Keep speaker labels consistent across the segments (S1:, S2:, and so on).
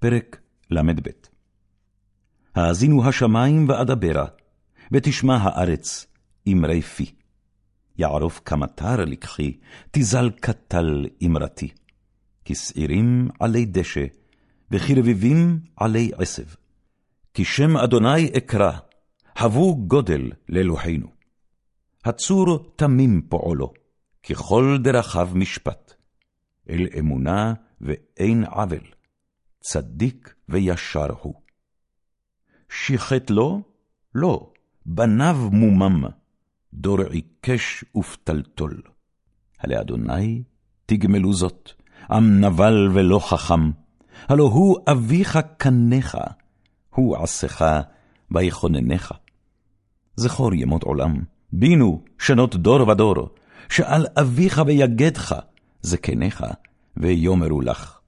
S1: פרק ל"ב האזינו השמים ואדברה, ותשמע הארץ אמרי פי. יערוף כמטר לקחי, תזל קטל אמרתי. כשעירים עלי דשא, וכרביבים עלי עשב. כי שם אדוני אקרא, הבו גודל לאלוהינו. הצור תמים פועלו, ככל דרכיו משפט. אל אמונה ואין עוול, צדיק וישר הוא. שיחת לו? לא, בניו מומם, דור עיקש ופתלתול. הלאדוני תגמלו זאת, עם נבל ולא חכם, הלא הוא אביך קניך, הוא עשך ויכוננך. זכור ימות עולם, בינו שנות דור ודור, שאל אביך ויגדך, זקניך, ויאמרו לך.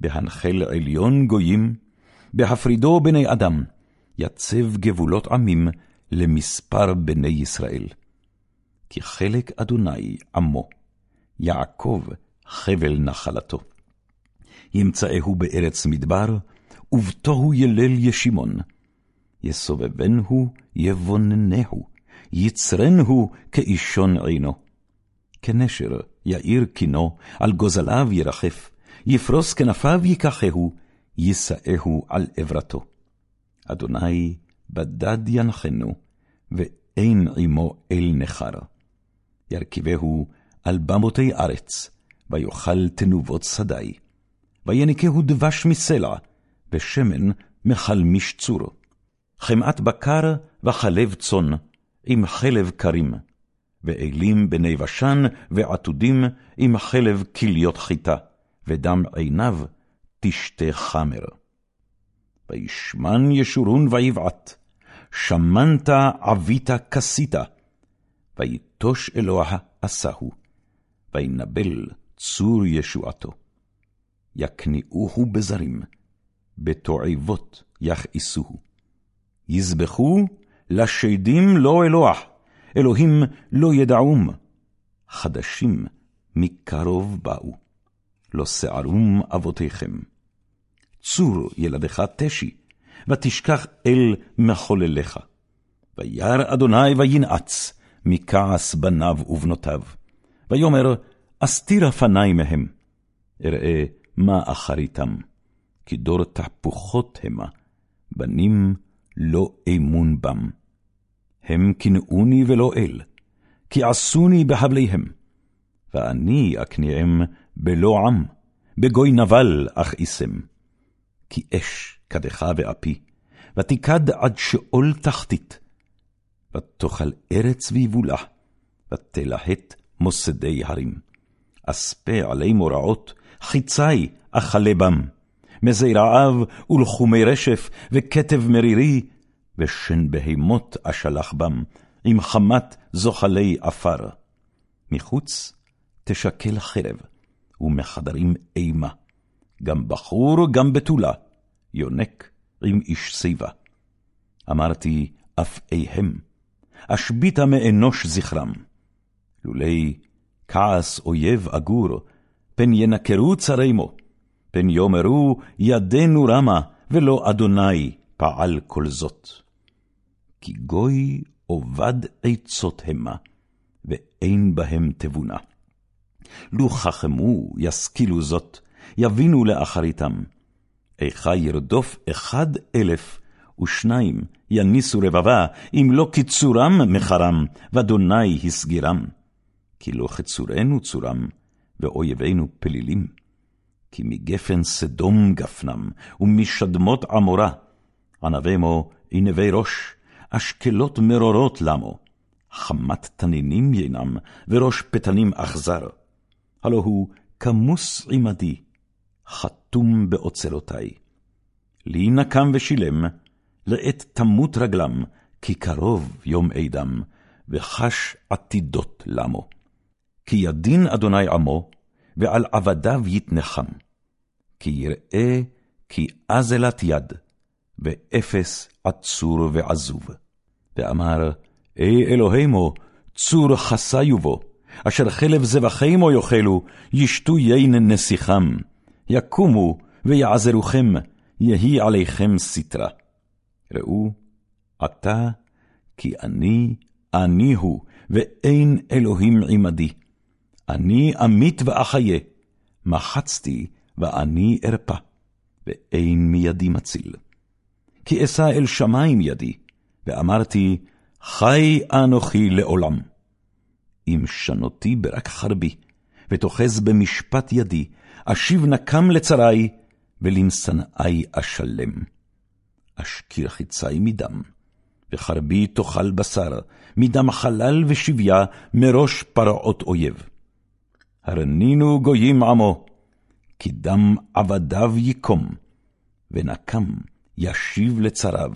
S1: בהנחל עליון גויים, בהפרידו בני אדם, יצב גבולות עמים למספר בני ישראל. כי חלק אדוני עמו, יעקב חבל נחלתו. ימצאהו בארץ מדבר, ובתוהו ילל ישימון. יסובבנו יבוננהו, יצרנהו כאישון עינו. כנשר יאיר קינו, על גוזליו ירחף, יפרוס כנפיו ייקחהו, יישאהו על עברתו. אדוני בדד ינחנו, ואין עמו אל נכר. ירכיבהו על במותי ארץ, ויאכל תנובות שדי. וינקהו דבש מסלע, ושמן מחלמיש צור. חמאת בקר וחלב צאן, עם חלב כרים. ואלים בני בשן, ועתודים עם חלב כליות חיטה, ודם עיניו תשתה חמר. וישמן ישורון ויבעט, שמנת עבית כסית, ויטוש אלוה עשהו, וינבל צור ישועתו. יכניעוהו בזרים, בתועבות יכעסוהו. יזבחו לשדים לא אלוה, אלוהים לא ידעום. חדשים מקרוב באו, לא שערום אבותיכם. צור ילדך תשי, ותשכח אל מחולליך. וירא אדוני וינעץ, מכעס בניו ובנותיו. ויאמר, אסתירה פני מהם, אראה מה אחריתם, כי דור תהפוכות המה, בנים לא אמון בם. הם קנאוני ולא אל, כי עשוני בהבליהם, ואני אכניעם בלא עם, בגוי נבל אכעיסם. כי אש קדחה ואפי, ותיקד עד שאול תחתית, ותאכל ארץ ויבולה, ותלהט מוסדי הרים. אספה עלי מוראות, חיצי אכלה בם, מזי רעב ולחומי רשף, וכתב מרירי, ושן בהימות אשלח בם, עם חמת זוחלי עפר. מחוץ תשקל חרב, ומחדרים אימה. גם בחור, גם בתולה, יונק עם איש שיבה. אמרתי, אף איהם, אשביתה מאנוש זכרם. לולי כעס אויב אגור, פן ינקרו צרימו, פן יאמרו ידנו רמה, ולא אדוני פעל כל זאת. כי גוי אובד עצות המה, ואין בהם תבונה. לו חכמו, ישכילו זאת, יבינו לאחריתם. איכה ירדוף אחד אלף, ושניים יניסו רבבה, אם לא קיצורם מחרם, ואדוני הסגירם. כי לא חצורנו צורם, ואויבינו פלילים. כי מגפן סדום גפנם, ומשדמות עמורה. ענבי מו ענבי ראש, אשקלות מרורות למו. חמת תנינים ינם, וראש פתנים אכזר. הלא הוא כמוס עמדי, חתום באוצרותי. לי נקם ושילם, לעת תמות רגלם, כי קרוב יום עדם, וחש עתידות למו. כי ידין אדוני עמו, ועל עבדיו יתנחם. כי יראה כי אזלת יד, ואפס עצור ועזוב. ואמר, אי אלוהימו, צור חסיו בו, אשר חלב זבחימו יאכלו, ישתו יין נסיכם. יקומו ויעזרוכם, יהי עליכם סטרה. ראו, עתה, כי אני, אני הוא, ואין אלוהים עמדי. אני אמית ואחיה, מחצתי ואני ארפא, ואין מידי מציל. כי אשא אל שמים ידי, ואמרתי, חי אנוכי לעולם. אם שנותי ברק חרבי, ותאחז במשפט ידי, אשיב נקם לצרי, ולמשנאי אשלם. אשכיר חיצי מדם, וחרבי תאכל בשר, מדם חלל ושביה, מראש פרעות אויב. הרנינו גויים עמו, כי דם עבדיו יקום, ונקם ישיב לצריו,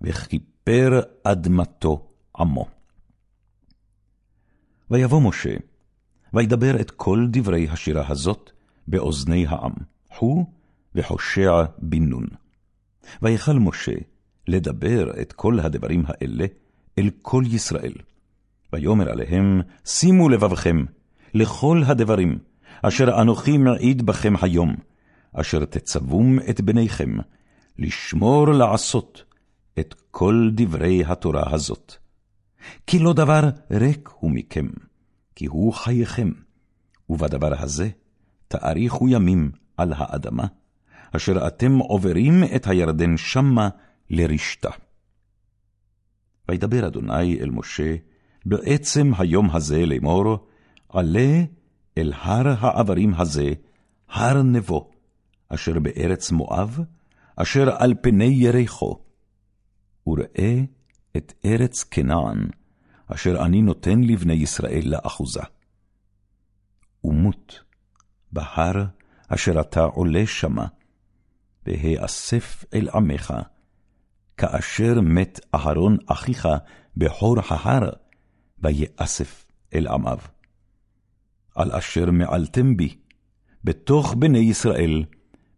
S1: וכיפר אדמתו עמו. ויבוא משה, וידבר את כל דברי השירה הזאת באוזני העם, חו וחושע בן נון. ויכל משה לדבר את כל הדברים האלה אל כל ישראל. ויאמר עליהם, שימו לבבכם לכל הדברים, אשר אנוכי מעיד בכם היום, אשר תצוום את בניכם, לשמור לעשות את כל דברי התורה הזאת. כי לא דבר ריק הוא מכם, כי הוא חייכם, ובדבר הזה תאריכו ימים על האדמה, אשר אתם עוברים את הירדן שמה לרשתה. וידבר אדוני אל משה בעצם היום הזה לאמור, עלה אל הר העברים הזה, הר נבו, אשר בארץ מואב, אשר על פני יריחו. וראה את ארץ כנען, אשר אני נותן לבני ישראל לאחוזה. ומות בהר אשר אתה עולה שמה, והאסף אל עמך, כאשר מת אהרון אחיך בחור ההר, ויאסף אל עמיו. על אשר מעלתם בי, בתוך בני ישראל,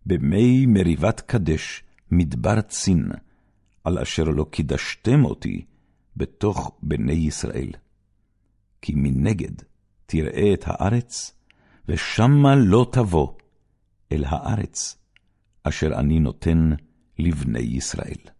S1: במי מריבת קדש, מדבר צין, על אשר לא קידשתם אותי בתוך בני ישראל. כי מנגד תראה את הארץ, ושמה לא תבוא אל הארץ, אשר אני נותן לבני ישראל.